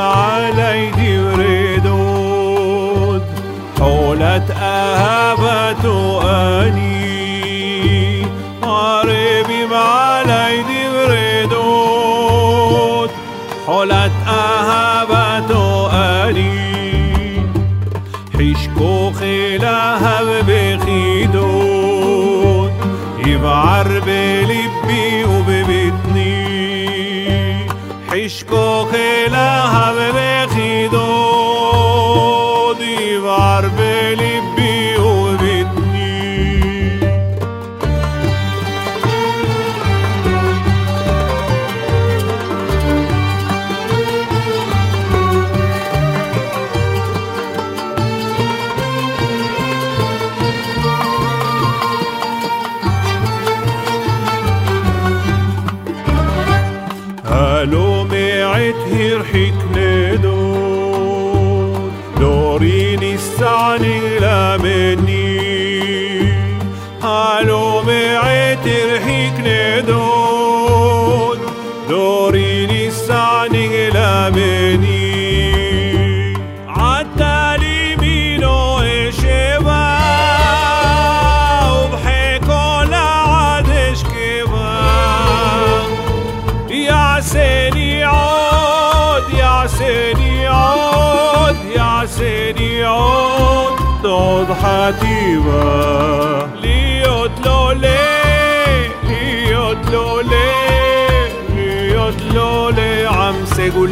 عليه وردود حولت أهابة أني غريب عليه وردود حولت أهابة أني حشكو خلاها بخيدود يبعر بلبي وببطني. حشكو خلاها لو معت هير حكنه دور دوريني السعني لمن عيني عدت حتيبة ليوت لولي ليوت لولي ليوت لولي عم سيقول